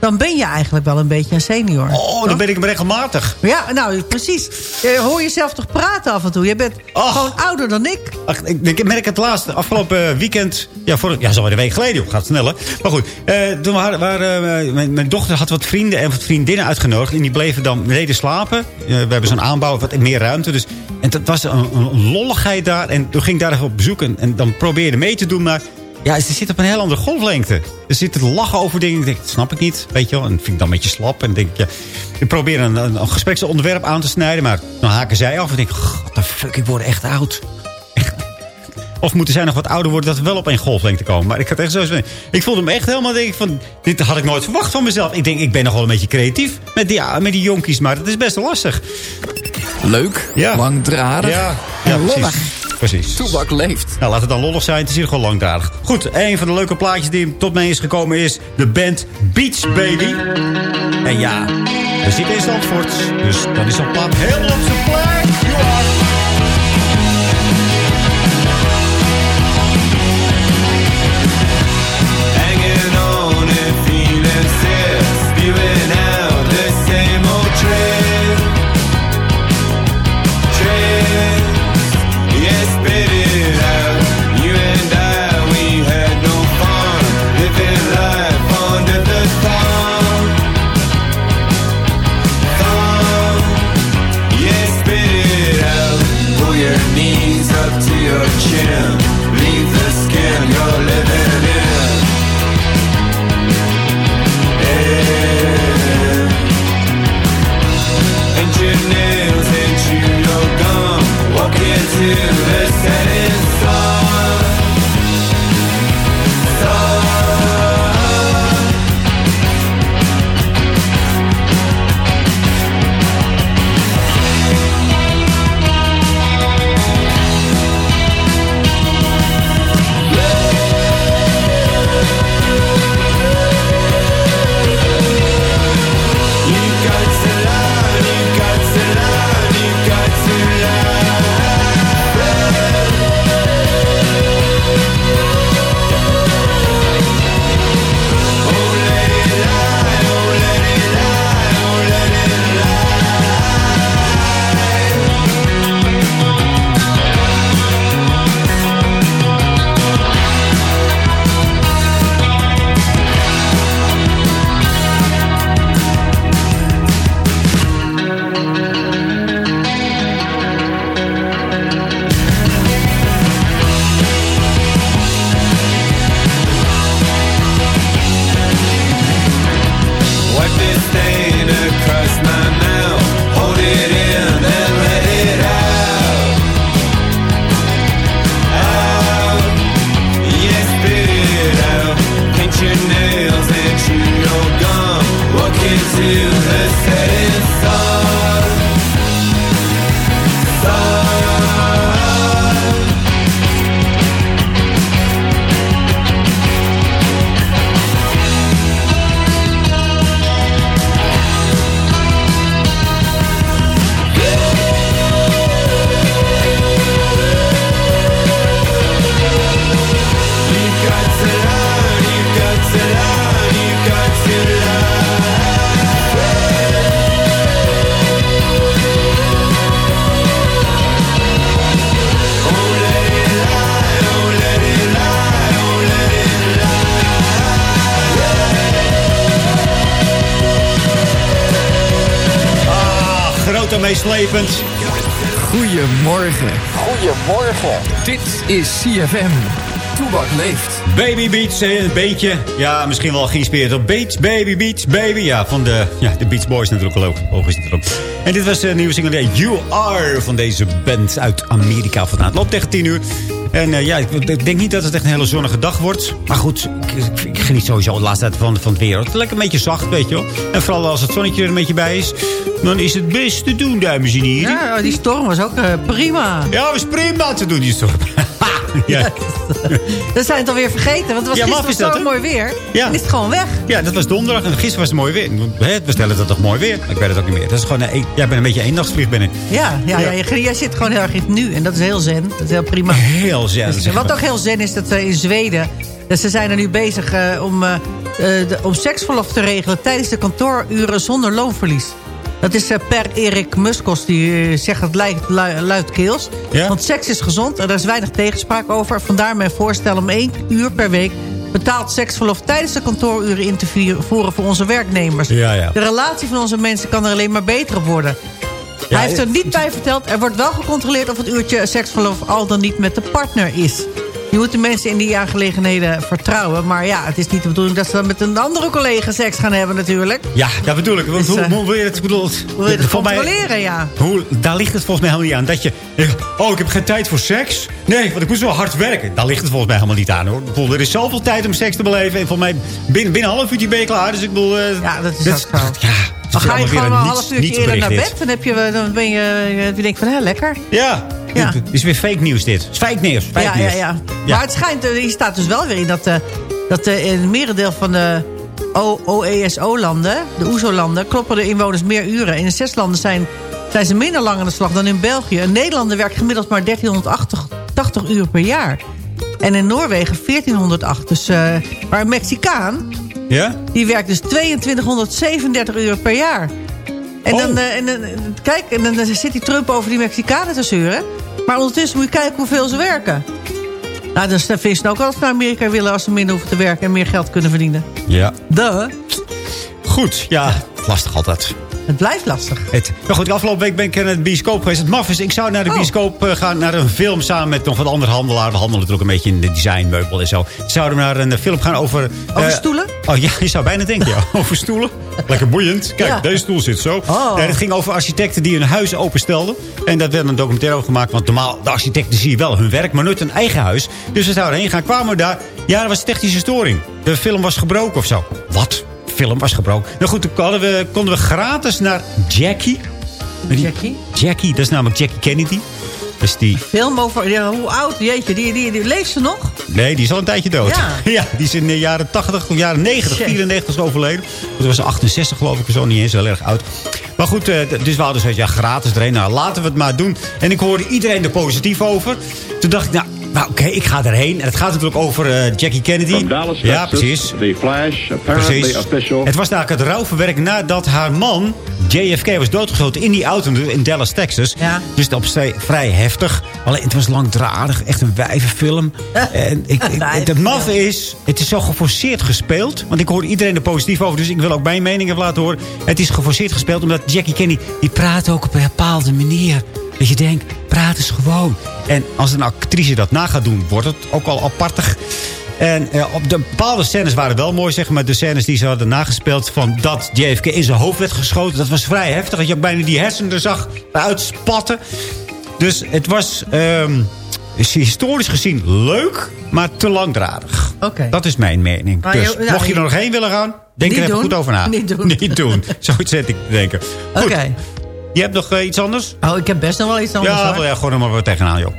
dan ben je eigenlijk wel een beetje een senior. Oh, dan ben ik hem regelmatig. Ja, nou, precies. Je hoor jezelf toch praten af en toe. Je bent gewoon ouder dan ik. Ach, ik, ik merk het laatste afgelopen weekend. Ja, voor, ja zo een week geleden. joh, Gaat sneller. Maar goed, eh, toen waren, waren, eh, mijn, mijn dochter had wat vrienden en wat vriendinnen uitgenodigd. En die bleven dan beneden slapen. Eh, we hebben zo'n aanbouw, wat meer ruimte. Dus, en dat was een, een lolligheid daar. En toen ging ik daar even op bezoek. En, en dan probeerde mee te doen. Maar ja, ze zit op een heel andere golflengte. Ze zitten te lachen over dingen. Ik denk, dat snap ik niet. Weet je wel. En vind ik dan een beetje slap. En denk ik, ja, ik probeer een, een, een gespreksonderwerp aan te snijden. Maar dan haken zij af. En denk the fuck, ik word echt oud. Echt. Of moeten zij nog wat ouder worden dat we wel op één golflengte komen. Maar ik had echt zo Ik voelde me echt helemaal denk ik, van... Dit had ik nooit verwacht van mezelf. Ik denk, ik ben nog wel een beetje creatief met die, met die jonkies. Maar dat is best lastig. Leuk, Ja. langdradig Ja, en ja. Precies. Toebak leeft. Nou, laat het dan lollig zijn. Het is hier gewoon langdradig. Goed, een van de leuke plaatjes die tot mij is gekomen is de band Beach Baby. En ja, we zitten in Zandvoort. Dus dan is zo'n plaat helemaal op zijn plek. Goedemorgen. Goedemorgen. Dit is CFM. Toebak leeft. Baby Beats, eh, een beetje. Ja, misschien wel geïnspireerd op Beats, Baby Beats, Baby. Ja, van de, ja, de Beats Boys natuurlijk ook. Logisch natuurlijk. En dit was de nieuwe single You Are van deze band uit Amerika vandaan. Het loopt tegen 10 uur. En eh, ja, ik, ik denk niet dat het echt een hele zonnige dag wordt. Maar goed, ik, ik, ik geniet sowieso de laatste tijd van, van het weer. Het is lekker een beetje zacht, weet je wel. En vooral als het zonnetje er een beetje bij is... dan is het best te doen, dames en heren. Ja, die storm was ook eh, prima. Ja, was prima te doen, die storm. ja. Dat zijn het alweer vergeten, want het was Ja, gisteren dat, zo mooi weer. Ja. Is het gewoon weg. ja, dat was donderdag en gisteren was het mooi weer. We stellen dat toch mooi weer? Ik weet het ook niet meer. Dat is gewoon, een- jij bent een beetje een eendagsvlieg, ben ik. Ja, ja, ja. je- jij zit gewoon heel erg in het nu. En dat is heel zen. Dat is heel prima. Heel zen. Dus wat ook heel zen is, dat eh, in Zweden... Dat ze zijn er nu bezig eh, om, eh, eh, de, om seksverlof te regelen... tijdens de kantooruren zonder loonverlies. Dat is eh, per Erik Muskos, die eh, zegt het lijkt lu luidkeels. Ja? Want seks is gezond en er is weinig tegenspraak over. Vandaar mijn voorstel om één uur per week... betaald seksverlof tijdens de kantooruren in te voeren voor onze werknemers. Ja, ja. De relatie van onze mensen kan er alleen maar beter op worden. Hij heeft er niet bij verteld. Er wordt wel gecontroleerd of het uurtje seksverlof al dan niet met de partner is. Je moet de mensen in die aangelegenheden vertrouwen. Maar ja, het is niet de bedoeling dat ze dan met een andere collega seks gaan hebben natuurlijk. Ja, dat bedoel ik. Want Dus, hoe, eh, hoe wil je het? Bedoel, wil je het volgens mij- controleren, ja. Hoe, daar ligt het volgens mij helemaal niet aan. Dat je, oh, ik heb geen tijd voor seks. Nee, want ik moet zo hard werken. Daar ligt het volgens mij helemaal niet aan, hoor. Ik bedoel, er is zoveel tijd om seks te beleven. En volgens mij, binnen, binnen een half uurtje ben je klaar. Dus ik bedoel... eh, Ja, dat is dat- ook. Ja, Dan ga je gewoon een half uurtje eerder naar bed. Dan, heb je, dan ben je, je denkt van, hé, lekker. dit. Ja, Ja. dit is weer fake nieuws dit. Het is fake nieuws. Fake Ja, ja, nieuws. ja. Maar het schijnt, eh, hier staat dus wel weer in dat, eh, dat eh, in het merendeel van de OESO-landen, de OESO-landen, kloppen de inwoners meer uren. In de zes landen zijn, zijn ze minder lang aan de slag dan in België. Een Nederlander werkt gemiddeld maar 1380 uur per jaar. En in Noorwegen 1408. Dus, maar een Mexicaan, Ja? die werkt dus 2237 uur per jaar. En Oh. dan, en, dan- kijk, en dan zit die Trump over die Mexicanen te zeuren. Maar ondertussen moet je kijken hoeveel ze werken. Nou, dan vinden ze ook altijd naar Amerika willen... als ze minder hoeven te werken en meer geld kunnen verdienen. Ja. Duh. Goed, ja. Lastig altijd. Het blijft lastig. Het, nou goed, de afgelopen week ben ik naar de bioscoop geweest. Het maf is, ik zou naar de Oh. bioscoop eh, gaan, naar een film samen met nog wat andere handelaren. We handelen natuurlijk een beetje in de designmeubel en zo. Zouden we naar een eh, film gaan over... Over eh, stoelen? Oh ja, je zou bijna denken, ja. Over stoelen. Lekker boeiend. Kijk, Ja. deze stoel zit zo. Oh. Nee, het ging over architecten die hun huis openstelden. En dat werd een documentaire over gemaakt. Want normaal, de architecten zien wel hun werk, maar nooit een eigen huis. Dus we zouden heen gaan. Kwamen we daar. Ja, er was technische storing. De film was gebroken of zo. Wat? Film was gebroken. Nou goed, toen konden we, konden we gratis naar Jackie. Jackie? Jackie, dat is namelijk Jackie Kennedy. Dus die... Film over... Ja, hoe oud? Jeetje, die, die, die, leeft ze nog? Nee, die is al een tijdje dood. Ja. die is in de jaren 80 of jaren 90, Shit. 94 is overleden. Toen was ze 68 geloof ik, zo niet eens heel erg oud. Maar goed, eh, dus we hadden zoiets, ja, gratis erheen. Nou, laten we het maar doen. En ik hoorde iedereen er positief over. Toen dacht ik, nou, nou oké, ik ga erheen. En het gaat natuurlijk over eh, Jackie Kennedy. From Dallas, ja, precies. The Flash, apparently Precies. official. Het was eigenlijk het rouwverwerk nadat haar man, JFK, was doodgeschoten in die auto in Dallas, Texas. Ja. Dus dat was vrij- vrij heftig. Alleen het was langdradig, echt een wijvenfilm. en ik, ik, het Wijvenfilm. maffe is, het is zo geforceerd gespeeld. Want ik hoor iedereen er positief over, dus ik wil ook mijn mening even laten horen. Het is geforceerd gespeeld omdat Jackie Kennedy, die praat ook op een bepaalde manier. Dat je denkt, praat eens gewoon. En als een actrice dat na gaat doen, wordt het ook al apartig. En eh, op de bepaalde scènes waren wel mooi, zeg maar. De scènes die ze hadden nagespeeld van dat JFK in zijn hoofd werd geschoten. Dat was vrij heftig. Dat je bijna die hersenen er zag uitspatten. Dus het was ehm, is historisch gezien leuk, maar te langdradig. Oké. Dat is mijn mening. Maar dus je- nou, mocht je er nog heen willen gaan, denk er even doen. goed over na. Niet doen. Niet doen. Zoiets zet ik te denken. Oké. Je hebt nog eh, iets anders? Oh, ik heb best nog wel iets anders, ja, hoor. wel, ja, gewoon er maar wat tegenaan, joh.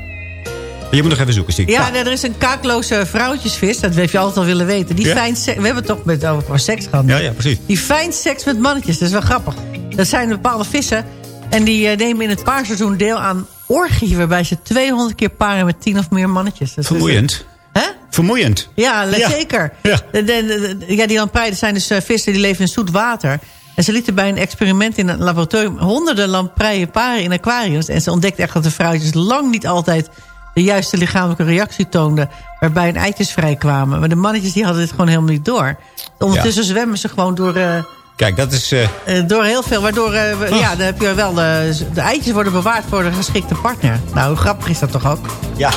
Je moet nog even zoeken, zie ik. Ja, Nou, er is een kaakloze vrouwtjesvis. Dat heb je altijd al willen weten. Die Ja? fijn We hebben het toch met over seks gehad. ja, ja, precies. Die fijn seks met mannetjes. Dat is wel grappig. Dat zijn bepaalde vissen. En die eh, nemen in het paarseizoen deel aan orgie... waarbij ze 200 keer paren met 10 of meer mannetjes. Dat is- Vermoeiend. Hè? Vermoeiend. Ja, zeker. Ja. De, de- de- ja, die lampreiden zijn dus eh, vissen die leven in zoet water. En ze lieten bij een experiment in een laboratorium... honderden lampreien paren in aquariums. En ze ontdekten echt dat de vrouwtjes lang niet altijd... de juiste lichamelijke reactie toonden... waarbij hun eitjes vrijkwamen. Maar de mannetjes die hadden dit gewoon helemaal niet door. Ondertussen zwemmen ze gewoon door... eh, Kijk, dat is... eh, eh, door heel veel, waardoor ja, dan heb je wel de, de eitjes worden bewaard voor de geschikte partner. Nou, hoe grappig is dat toch ook? ja.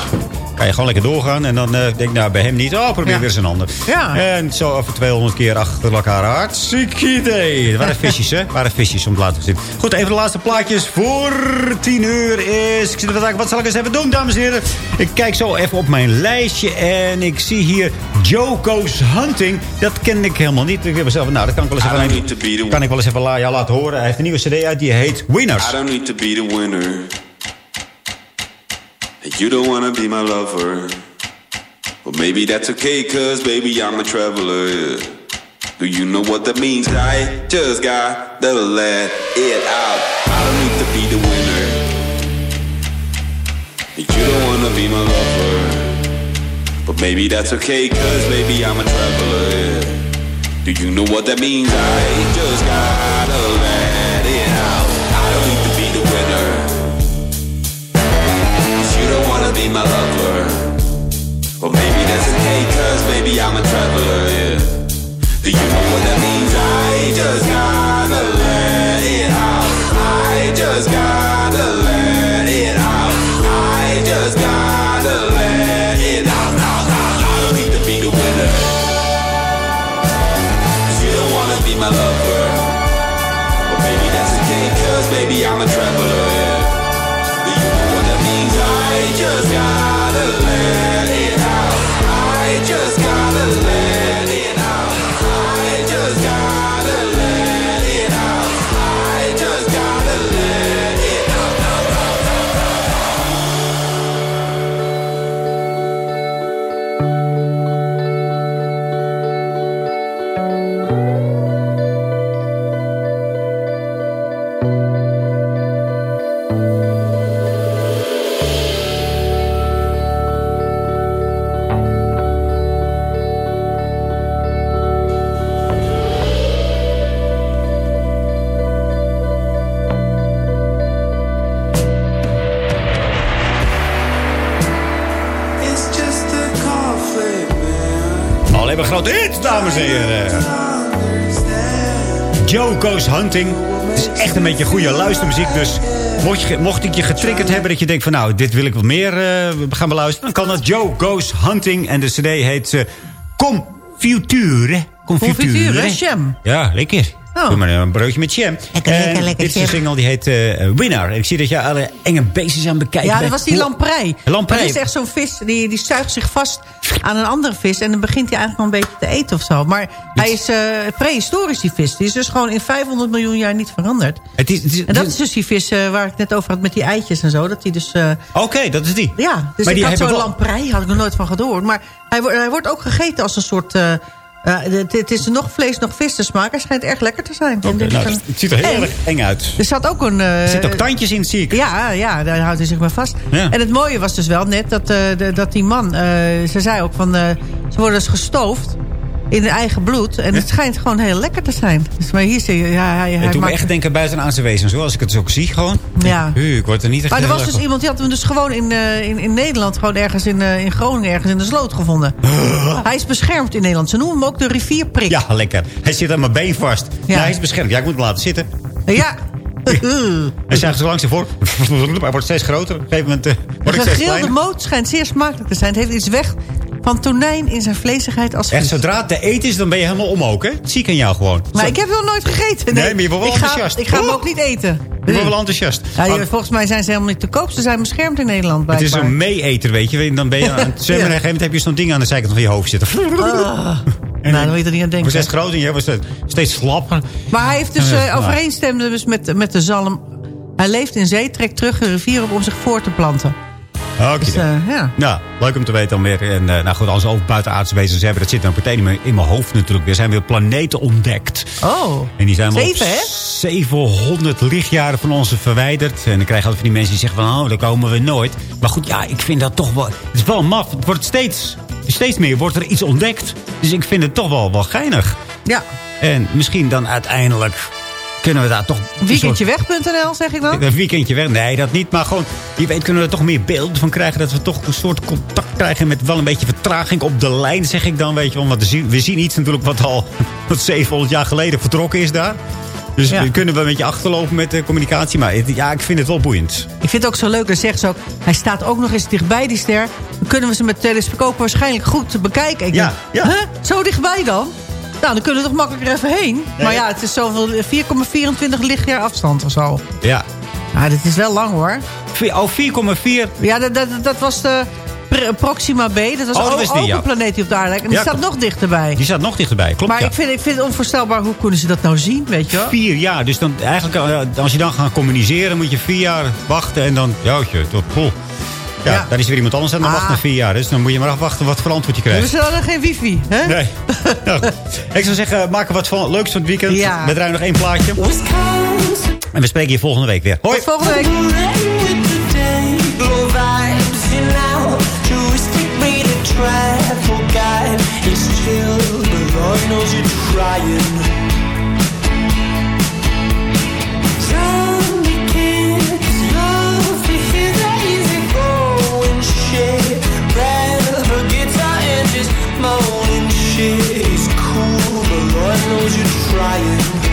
Kan je gewoon lekker doorgaan. En dan eh, denk ik, nou, bij hem niet. Oh, probeer Ja. weer eens een ander. Ja. En zo over 200 keer achter elkaar. Hartstikke idee. Het waren visjes, hè? Het waren visjes om te laten zien. Goed, even de laatste plaatjes voor 10 uur is... Ik zit er wat zal ik eens even doen, dames en heren? Ik kijk zo even op mijn lijstje en ik zie hier Joko's Hunting. Dat ken ik helemaal niet. Ik heb mezelf, nou, dat kan ik wel eens even, kan ik wel eens even la- ja, laten horen. Hij heeft een nieuwe cd uit, die heet Winners. I don't need to be the winner. And you don't wanna be my lover. But maybe that's okay, cause baby, I'm a traveler. Do you know what that means? I just got to let it out. I don't need to be the winner. And you don't wanna be my lover. But maybe that's okay, cause baby, I'm a traveler. Do you know what that means? I just gotta let baby, I'm a traveler, yeah. Do you know what that means? I just gotta let it out. I just gotta let it out. I just gotta let it out. out, out. I don't need to be the winner. Cause you don't wanna be my lover. Well, maybe that's okay, cause baby, I'm a traveler, yeah. Do you know what that means? I just gotta Joko's Hunting. Het is echt een beetje goede luistermuziek. Dus mocht, je, mocht ik je getriggerd hebben dat je denkt van... nou, dit wil ik wat meer eh, gaan beluisteren... dan kan dat Joe Goes Hunting. En de cd heet eh Confiture. Confiture, jam. Ja, lekker. Oh. Doe maar een broodje met jam. Lekker, En lekker, lekker Dit is een single die heet eh, Winner. En ik zie dat je alle enge beestjes aan het bekijken Ja, dat was die lamprei. Lamprei. Dat is echt zo'n vis, die, die zuigt zich vast aan een andere vis... en dan begint hij eigenlijk wel een beetje te eten of zo. Maar hij is eh, prehistorisch, die vis. Die is dus gewoon in 500 miljoen jaar niet veranderd. Het is, het is- En dat is dus die vis eh, waar ik het net over had met die eitjes en zo. Dat die dus... eh, Oké, dat is die. ja, dus Maar ik die had zo'n lamprei, had ik nog nooit van gehoord. Maar hij, wordt- hij wordt ook gegeten als een soort... het, het is nog vlees, nog vis te smaken. Hij schijnt erg lekker te zijn. Nou, het ziet er heel erg eng uit. Er zat ook een... eh, Er zitten ook tandjes in, zie ik. ja, ja, daar houdt hij zich maar vast. Ja. En het mooie was dus wel net dat, dat die man... ze zei ook van... ze worden dus gestoofd in eigen bloed. En het schijnt gewoon heel lekker te zijn. Dus, maar hier zie je... Ja, hij, hij doet me echt denken buiten aan zijn wezen. Zo, als ik het zo zie gewoon. Ja. Ik word er niet echt Maar er was dus iemand die had hem dus gewoon in, eh, in, in Nederland... gewoon ergens in, eh, in Groningen ergens in de sloot gevonden. Hij is beschermd in Nederland. Ze noemen hem ook de rivierprik. Ja, lekker. Hij zit aan mijn been vast. Ja. hij is beschermd. Ja, ik moet hem laten zitten. Ja. Hij zuigt zo langs voor. Hij wordt steeds groter. Op een gegeven moment eh, De wordt ik steeds gegrilde kleiner. moot schijnt zeer smakelijk te zijn. Het heeft iets weg van tonijn in zijn vleesigheid als vis. zodra het te eten is, dan ben je helemaal om ook, hè? Dat zie ik aan jou gewoon. Maar Zo- ik heb nog nooit gegeten. Nee, maar je wordt wel ik ga, enthousiast. Ik ga hem Oeh. ook niet eten. Je wordt wel enthousiast. Ja, je- volgens mij zijn ze helemaal niet te koop. Ze zijn beschermd in Nederland het is een mee-eter, weet je. Dan ben je aan het zwemmen en op een gegeven moment heb je zo'n ding aan de zijkant van je hoofd zitten. Ah. nou, dan wil je er niet aan denken. steeds groter en je steeds- slapper. Maar hij heeft dus nou. overeenstemde dus met, met de zalm. Hij leeft in zee, trekt terug de rivier op om zich voor te planten. Oké. Dus, eh, ja. Nou, leuk om te weten dan weer. En eh, nou goed, als we over buitenaardse wezens hebben... dat zit dan meteen in mijn, in mijn hoofd natuurlijk. Er zijn weer planeten ontdekt. Oh, En die zijn Zeven, hè? 700 lichtjaren van ons verwijderd. En dan krijg je altijd van die mensen die zeggen van... oh, daar komen we nooit. Maar goed, ja, ik vind dat toch wel... Het is wel maf. Het wordt steeds, steeds meer wordt er iets ontdekt. Dus ik vind het toch wel, wel geinig. ja. En misschien dan uiteindelijk kunnen we daar toch... een soort- Weekendjeweg.nl zeg ik dan? een weekendje weg. Nee, dat niet. Maar gewoon, je weet, kunnen we er toch meer beelden van krijgen. Dat we toch een soort contact krijgen met wel een beetje vertraging op de lijn, zeg ik dan. Weet je wel. Want we zien, we zien iets natuurlijk wat al wat 700 jaar geleden vertrokken is daar. Dus Ja. we kunnen we een beetje achterlopen met de communicatie. Maar het- ja, ik vind het wel boeiend. Ik vind het ook zo leuk, dan zegt ze ook... hij staat ook nog eens dichtbij, die ster. Dan kunnen we ze met telescoop waarschijnlijk goed bekijken. Ik Ja, denk, ja. Huh? Zo dichtbij dan? Nou, dan kunnen we toch makkelijker even heen. Maar ja, het is zoveel 4,24 lichtjaar afstand of zo. Ja. Nou, dit is wel lang hoor. Vier- Oh, 4,4. Ja, dat, dat, dat was de Pr- Proxima B. Dat was Oh, dat ook, was die, ook ja. een planeet die op de aarde lijkt. En die Ja, staat nog dichterbij. Die staat nog dichterbij, klopt Maar ja. ik, vind, ik vind het onvoorstelbaar, hoe kunnen ze dat nou zien, weet je wel? Vier jaar, dus dan eigenlijk, eh, als je dan gaat communiceren, moet je vier jaar wachten en dan, joutje, tot poel. Ja, Ja. daar is weer iemand anders aan de wacht Ah. na vier jaar. Dus dan moet je maar afwachten wat voor antwoord je We krijgt. hebben dan geen wifi, hè? Nee. nou, ik zou zeggen, maak er wat van leuks van het weekend. Ja. We draaien nog één plaatje. En we spreken je volgende week weer. Hoi! Tot volgende week. It's cool, but Lord knows you're trying.